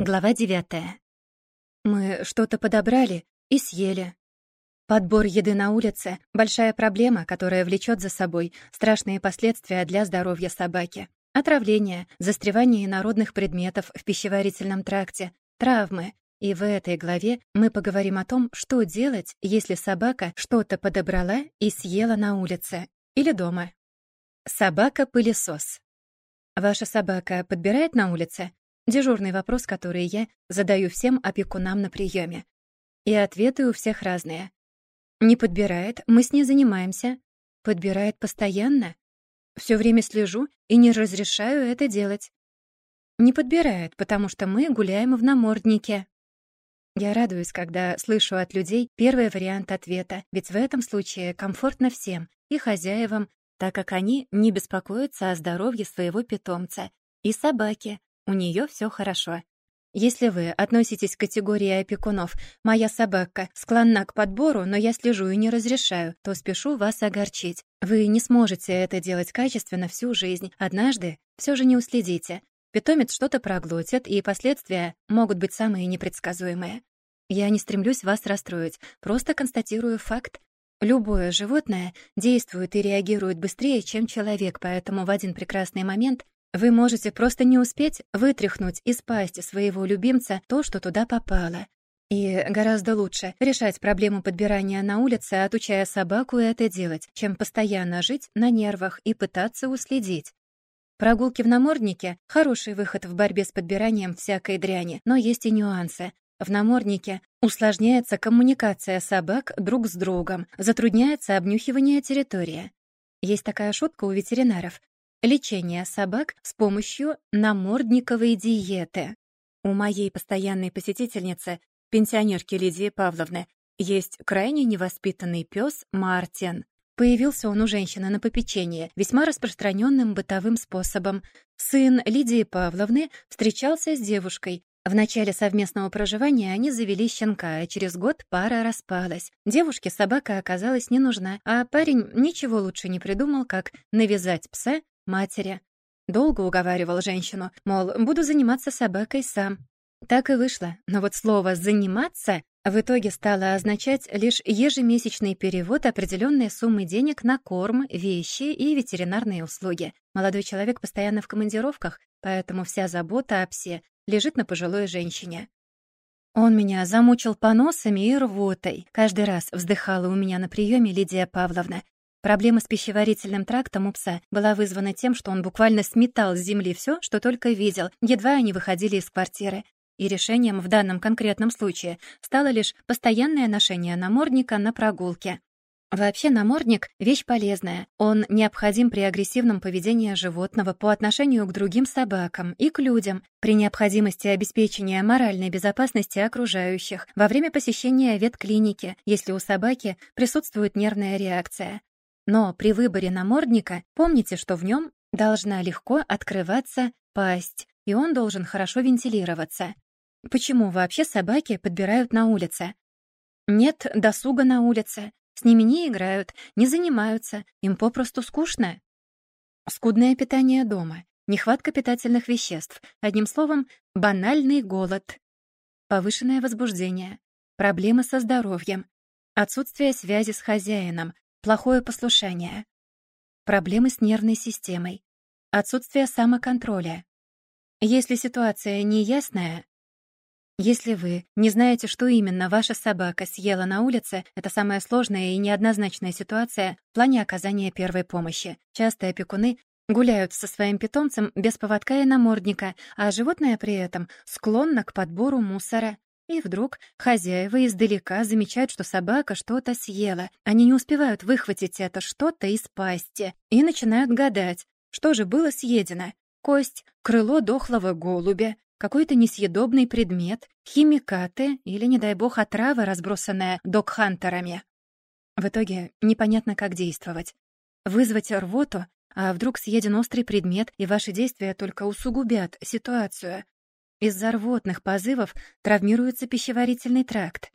Глава девятая. Мы что-то подобрали и съели. Подбор еды на улице — большая проблема, которая влечет за собой страшные последствия для здоровья собаки. Отравление, застревание инородных предметов в пищеварительном тракте, травмы. И в этой главе мы поговорим о том, что делать, если собака что-то подобрала и съела на улице или дома. Собака-пылесос. Ваша собака подбирает на улице? Дежурный вопрос, который я задаю всем опекунам на приеме. И ответы у всех разные. Не подбирает, мы с ней занимаемся. Подбирает постоянно. Все время слежу и не разрешаю это делать. Не подбирает, потому что мы гуляем в наморднике. Я радуюсь, когда слышу от людей первый вариант ответа, ведь в этом случае комфортно всем, и хозяевам, так как они не беспокоятся о здоровье своего питомца, и собаки, у нее все хорошо. Если вы относитесь к категории опекунов «моя собака склонна к подбору, но я слежу и не разрешаю», то спешу вас огорчить. Вы не сможете это делать качественно всю жизнь. Однажды все же не уследите. Питомец что-то проглотит, и последствия могут быть самые непредсказуемые. Я не стремлюсь вас расстроить, просто констатирую факт. Любое животное действует и реагирует быстрее, чем человек, поэтому в один прекрасный момент вы можете просто не успеть вытряхнуть из пасти своего любимца то, что туда попало. И гораздо лучше решать проблему подбирания на улице, отучая собаку это делать, чем постоянно жить на нервах и пытаться уследить. Прогулки в наморднике — хороший выход в борьбе с подбиранием всякой дряни, но есть и нюансы. В наморднике усложняется коммуникация собак друг с другом, затрудняется обнюхивание территории. Есть такая шутка у ветеринаров. Лечение собак с помощью намордниковой диеты. У моей постоянной посетительницы, пенсионерки Лидии Павловны, есть крайне невоспитанный пес Мартин. Появился он у женщины на попечении весьма распространенным бытовым способом. Сын Лидии Павловны встречался с девушкой, в начале совместного проживания они завели щенка, а через год пара распалась. Девушке собака оказалась не нужна, а парень ничего лучше не придумал, как навязать пса матери. Долго уговаривал женщину, мол, буду заниматься собакой сам. Так и вышло, но вот слово «заниматься» в итоге стало означать лишь ежемесячный перевод определенной суммы денег на корм, вещи и ветеринарные услуги. Молодой человек постоянно в командировках, поэтому вся забота о псе лежит на пожилой женщине. Он меня замучил поносами и рвотой. Каждый раз вздыхала у меня на приеме Лидия Павловна. Проблема с пищеварительным трактом у пса была вызвана тем, что он буквально сметал с земли все, что только видел, едва они выходили из квартиры. И решением в данном конкретном случае стало лишь постоянное ношение намордника на прогулке. Вообще намордник — вещь полезная. Он необходим при агрессивном поведении животного по отношению к другим собакам и к людям, при необходимости обеспечения моральной безопасности окружающих, во время посещения ветклиники, если у собаки присутствует нервная реакция, но при выборе намордника помните, что в нем должна легко открываться пасть, и он должен хорошо вентилироваться. Почему вообще собаки подбирают на улице? Нет досуга на улице, с ними не играют, не занимаются, им попросту скучно. Скудное питание дома, нехватка питательных веществ, одним словом, банальный голод, повышенное возбуждение, проблемы со здоровьем, отсутствие связи с хозяином, плохое послушание, проблемы с нервной системой, отсутствие самоконтроля. Если ситуация неясная, если вы не знаете, что именно ваша собака съела на улице, это самая сложная и неоднозначная ситуация в плане оказания первой помощи. Часто опекуны гуляют со своим питомцем без поводка и намордника, а животное при этом склонно к подбору мусора. И вдруг хозяева издалека замечают, что собака что-то съела. Они не успевают выхватить это что-то из пасти и начинают гадать, что же было съедено. Кость, крыло дохлого голубя, какой-то несъедобный предмет, химикаты или, не дай бог, отрава, разбросанная док-хантерами. В итоге непонятно, как действовать. Вызвать рвоту, а вдруг съеден острый предмет, и ваши действия только усугубят ситуацию. Из-за рвотных позывов травмируется пищеварительный тракт.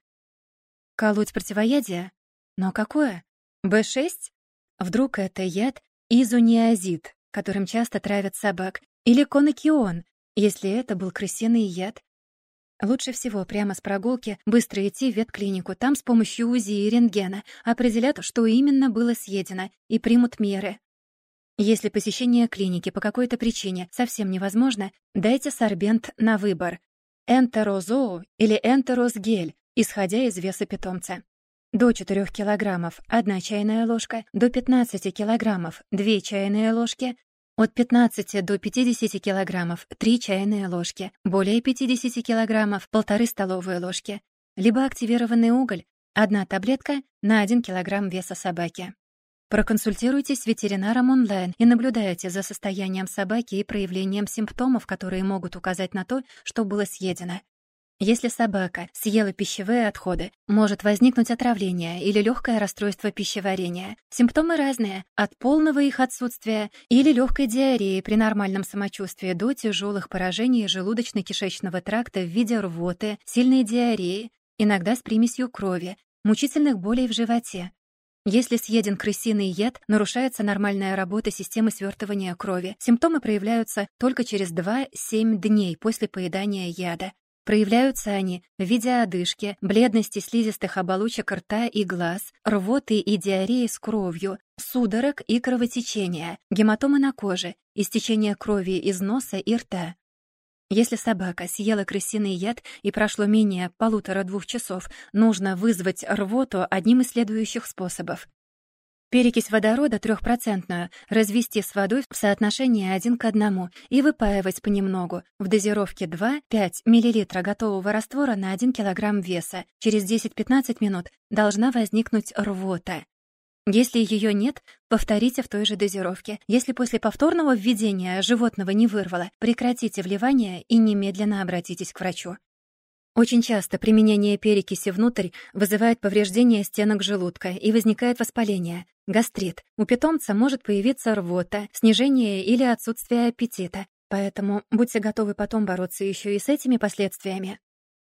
Колоть противоядие? Но какое? Б6? Вдруг это яд изониазид, которым часто травят собак, или конокион, если это был крысиный яд? Лучше всего прямо с прогулки быстро идти в ветклинику. Там с помощью УЗИ и рентгена определят, что именно было съедено, и примут меры. Если посещение клиники по какой-то причине совсем невозможно, дайте сорбент на выбор. Энтерозоо или энтерозгель, исходя из веса питомца. До 4 кг – 1 чайная ложка, до 15 кг – 2 чайные ложки, от 15 до 50 килограммов – 3 чайные ложки, более 50 килограммов – 1,5 столовые ложки, либо активированный уголь – 1 таблетка на 1 килограмм веса собаки. Проконсультируйтесь с ветеринаром онлайн и наблюдайте за состоянием собаки и проявлением симптомов, которые могут указать на то, что было съедено. Если собака съела пищевые отходы, может возникнуть отравление или легкое расстройство пищеварения. Симптомы разные, от полного их отсутствия или легкой диареи при нормальном самочувствии до тяжелых поражений желудочно-кишечного тракта в виде рвоты, сильной диареи, иногда с примесью крови, мучительных болей в животе. Если съеден крысиный яд, нарушается нормальная работа системы свертывания крови. Симптомы проявляются только через 2-7 дней после поедания яда. Проявляются они в виде одышки, бледности слизистых оболочек рта и глаз, рвоты и диареи с кровью, судорог и кровотечения, гематомы на коже, истечение крови из носа и рта. Если собака съела крысиный яд и прошло менее полутора-двух часов, нужно вызвать рвоту одним из следующих способов. Перекись водорода трехпроцентную развести с водой в соотношении один к одному и выпаивать понемногу в дозировке 2-5 мл готового раствора на 1 кг веса. Через 10-15 минут должна возникнуть рвота. Если ее нет, повторите в той же дозировке. Если после повторного введения животного не вырвало, прекратите вливание и немедленно обратитесь к врачу. Очень часто применение перекиси внутрь вызывает повреждение стенок желудка и возникает воспаление, гастрит. У питомца может появиться рвота, снижение или отсутствие аппетита, поэтому будьте готовы потом бороться еще и с этими последствиями.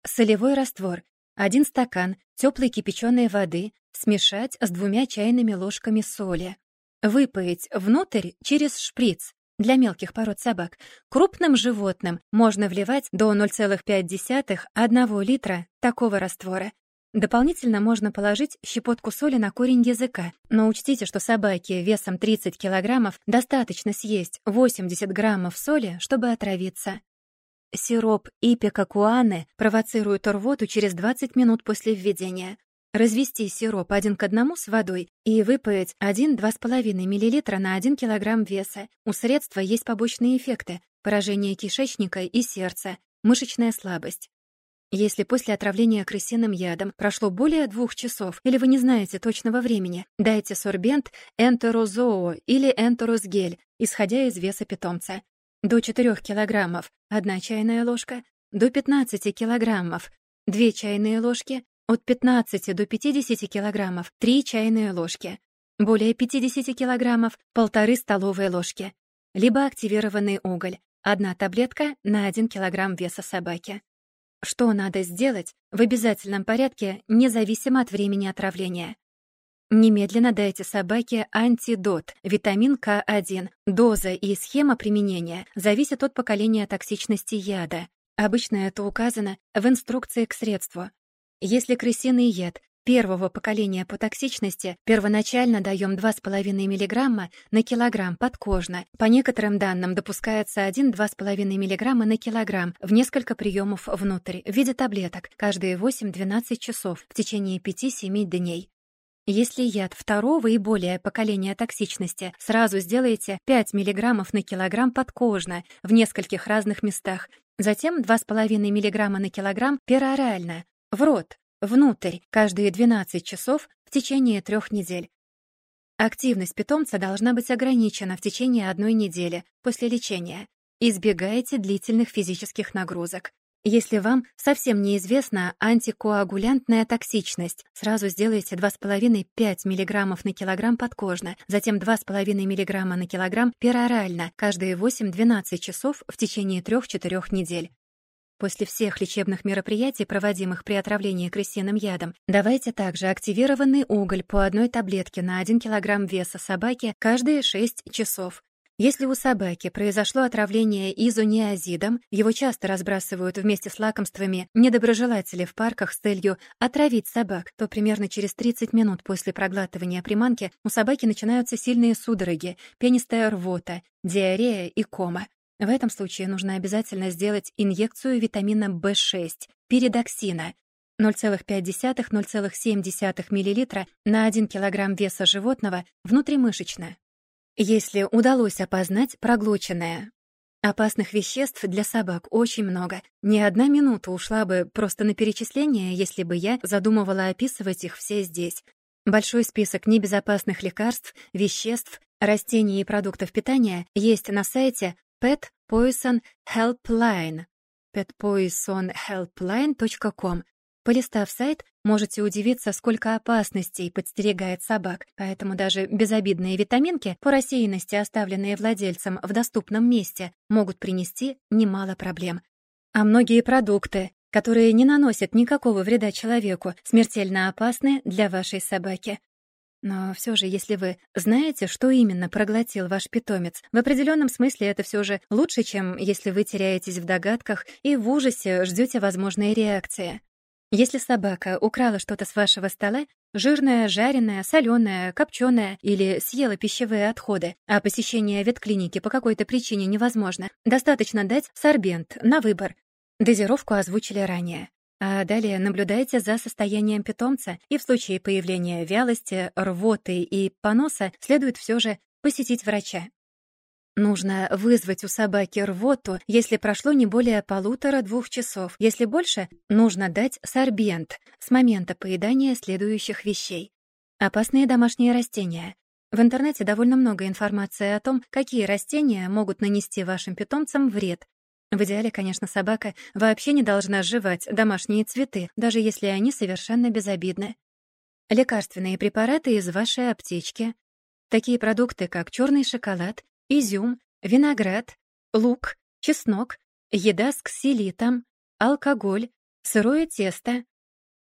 Солевой раствор. Один стакан теплой кипяченой воды смешать с двумя чайными ложками соли. Выпоить внутрь через шприц для мелких пород собак. Крупным животным можно вливать до 0,5-1 литра такого раствора. Дополнительно можно положить щепотку соли на корень языка, но учтите, что собаке весом 30 килограммов достаточно съесть 80 граммов соли, чтобы отравиться. Сироп ипекакуаны провоцирует рвоту через 20 минут после введения. Развести сироп один к одному с водой и выпаять 1-2,5 мл на 1 кг веса. У средства есть побочные эффекты – поражение кишечника и сердца, мышечная слабость. Если после отравления крысиным ядом прошло более двух часов или вы не знаете точного времени, дайте сорбент энтерозоо или энтерозгель, исходя из веса питомца. До 4 кг – 1 чайная ложка, до 15 кг – 2 чайные ложки, от 15 до 50 килограммов – 3 чайные ложки. Более 50 килограммов – полторы столовые ложки. Либо активированный уголь – одна таблетка на 1 килограмм веса собаки. Что надо сделать в обязательном порядке, независимо от времени отравления? Немедленно дайте собаке антидот, витамин К1. Доза и схема применения зависят от поколения токсичности яда. Обычно это указано в инструкции к средству. Если крысиный яд первого поколения по токсичности первоначально даем 2,5 мг на килограмм подкожно, по некоторым данным допускается 1-2,5 мг на килограмм в несколько приемов внутрь в виде таблеток каждые 8-12 часов в течение 5-7 дней. Если яд второго и более поколения токсичности, сразу сделайте 5 мг на килограмм подкожно в нескольких разных местах, затем 2,5 мг на килограмм перорально, в рот, внутрь, каждые 12 часов в течение трех недель. Активность питомца должна быть ограничена в течение одной недели после лечения. Избегайте длительных физических нагрузок. Если вам совсем неизвестна антикоагулянтная токсичность, сразу сделайте 2,5-5 мг на килограмм подкожно, затем 2,5 мг на килограмм перорально каждые 8-12 часов в течение 3-4 недель. После всех лечебных мероприятий, проводимых при отравлении крысиным ядом, давайте также активированный уголь по одной таблетке на 1 кг веса собаки каждые 6 часов. Если у собаки произошло отравление изониазидом, его часто разбрасывают вместе с лакомствами недоброжелатели в парках с целью отравить собак, то примерно через 30 минут после проглатывания приманки у собаки начинаются сильные судороги, пенистая рвота, диарея и кома. В этом случае нужно обязательно сделать инъекцию витамина В6, пиридоксина, 0,5-0,7 мл на 1 кг веса животного внутримышечно. Если удалось опознать проглоченное. Опасных веществ для собак очень много. Ни одна минута ушла бы просто на перечисление, если бы я задумывала описывать их все здесь. Большой список небезопасных лекарств, веществ, растений и продуктов питания есть на сайте Pet Poison Helpline petpoisonhelpline.com Полистав сайт, можете удивиться, сколько опасностей подстерегает собак, поэтому даже безобидные витаминки, по рассеянности оставленные владельцем в доступном месте, могут принести немало проблем. А многие продукты, которые не наносят никакого вреда человеку, смертельно опасны для вашей собаки. Но все же, если вы знаете, что именно проглотил ваш питомец, в определенном смысле это все же лучше, чем если вы теряетесь в догадках и в ужасе ждете возможной реакции. Если собака украла что-то с вашего стола, жирное, жареное, соленое, копченое или съела пищевые отходы, а посещение ветклиники по какой-то причине невозможно, достаточно дать сорбент на выбор. Дозировку озвучили ранее. А далее наблюдайте за состоянием питомца, и в случае появления вялости, рвоты и поноса следует все же посетить врача. Нужно вызвать у собаки рвоту, если прошло не более полутора-двух часов. Если больше, нужно дать сорбент с момента поедания следующих вещей. Опасные домашние растения. В интернете довольно много информации о том, какие растения могут нанести вашим питомцам вред. В идеале, конечно, собака вообще не должна жевать домашние цветы, даже если они совершенно безобидны. Лекарственные препараты из вашей аптечки. Такие продукты, как черный шоколад, изюм, виноград, лук, чеснок, еда с ксилитом, алкоголь, сырое тесто.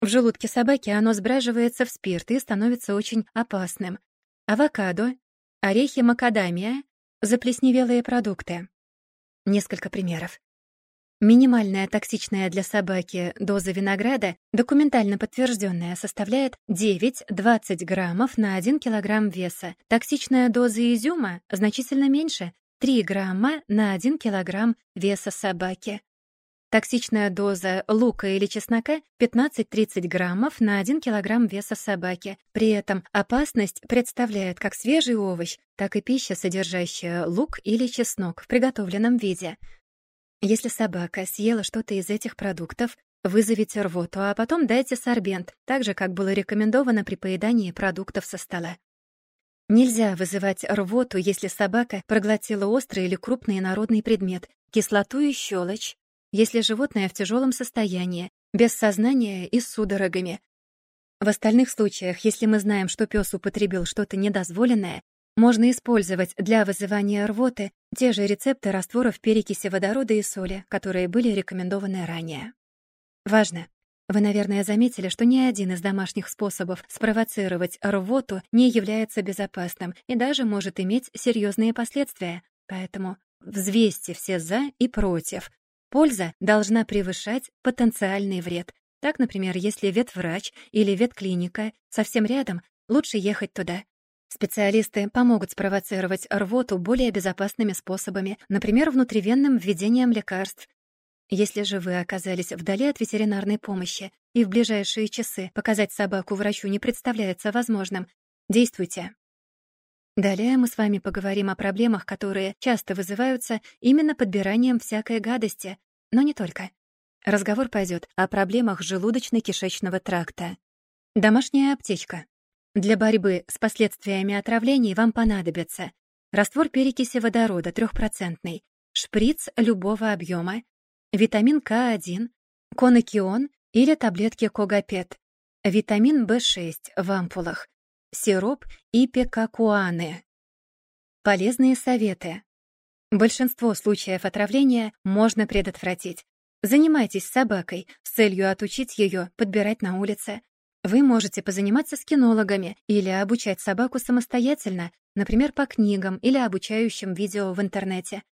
В желудке собаки оно сбраживается в спирт и становится очень опасным. Авокадо, орехи макадамия, заплесневелые продукты. Несколько примеров. Минимальная токсичная для собаки доза винограда, документально подтвержденная, составляет 9-20 граммов на 1 килограмм веса. Токсичная доза изюма значительно меньше — 3 грамма на 1 килограмм веса собаки. Токсичная доза лука или чеснока 15-30 граммов на 1 килограмм веса собаки. При этом опасность представляет как свежий овощ, так и пища, содержащая лук или чеснок в приготовленном виде. Если собака съела что-то из этих продуктов, вызовите рвоту, а потом дайте сорбент, так же, как было рекомендовано при поедании продуктов со стола. Нельзя вызывать рвоту, если собака проглотила острый или крупный народный предмет, кислоту и щелочь, если животное в тяжелом состоянии, без сознания и с судорогами. В остальных случаях, если мы знаем, что пес употребил что-то недозволенное, можно использовать для вызывания рвоты те же рецепты растворов перекиси водорода и соли, которые были рекомендованы ранее. Важно! Вы, наверное, заметили, что ни один из домашних способов спровоцировать рвоту не является безопасным и даже может иметь серьезные последствия. Поэтому взвесьте все «за» и «против». Польза должна превышать потенциальный вред. Так, например, если ветврач или ветклиника совсем рядом, лучше ехать туда. Специалисты помогут спровоцировать рвоту более безопасными способами, например, внутривенным введением лекарств. Если же вы оказались вдали от ветеринарной помощи и в ближайшие часы показать собаку врачу не представляется возможным, действуйте. Далее мы с вами поговорим о проблемах, которые часто вызываются именно подбиранием всякой гадости, но не только. Разговор пойдет о проблемах желудочно-кишечного тракта. Домашняя аптечка. Для борьбы с последствиями отравлений вам понадобится раствор перекиси водорода трехпроцентный, шприц любого объема, витамин К1, конокион или таблетки Когапет, витамин В6 в ампулах, сироп и пекакуаны. Полезные советы. Большинство случаев отравления можно предотвратить. Занимайтесь собакой с целью отучить ее подбирать на улице, Вы можете позаниматься с кинологами или обучать собаку самостоятельно, например, по книгам или обучающим видео в интернете.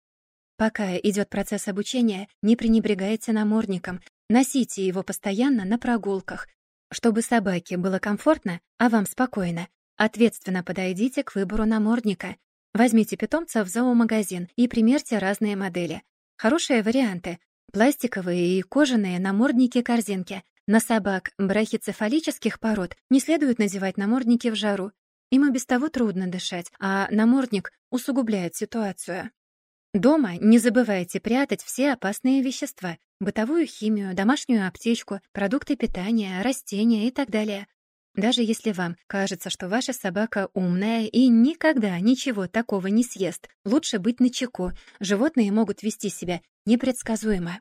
Пока идет процесс обучения, не пренебрегайте намордником, носите его постоянно на прогулках. Чтобы собаке было комфортно, а вам спокойно, ответственно подойдите к выбору намордника. Возьмите питомца в зоомагазин и примерьте разные модели. Хорошие варианты — пластиковые и кожаные намордники-корзинки. На собак брахицефалических пород не следует надевать намордники в жару. Им и без того трудно дышать, а намордник усугубляет ситуацию. Дома не забывайте прятать все опасные вещества, бытовую химию, домашнюю аптечку, продукты питания, растения и так далее. Даже если вам кажется, что ваша собака умная и никогда ничего такого не съест, лучше быть начеку. Животные могут вести себя непредсказуемо.